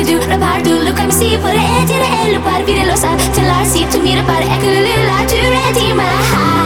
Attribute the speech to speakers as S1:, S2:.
S1: To do, du du Look at me see Por elle par vire lo sa Till I see to me repars et que tu ready my heart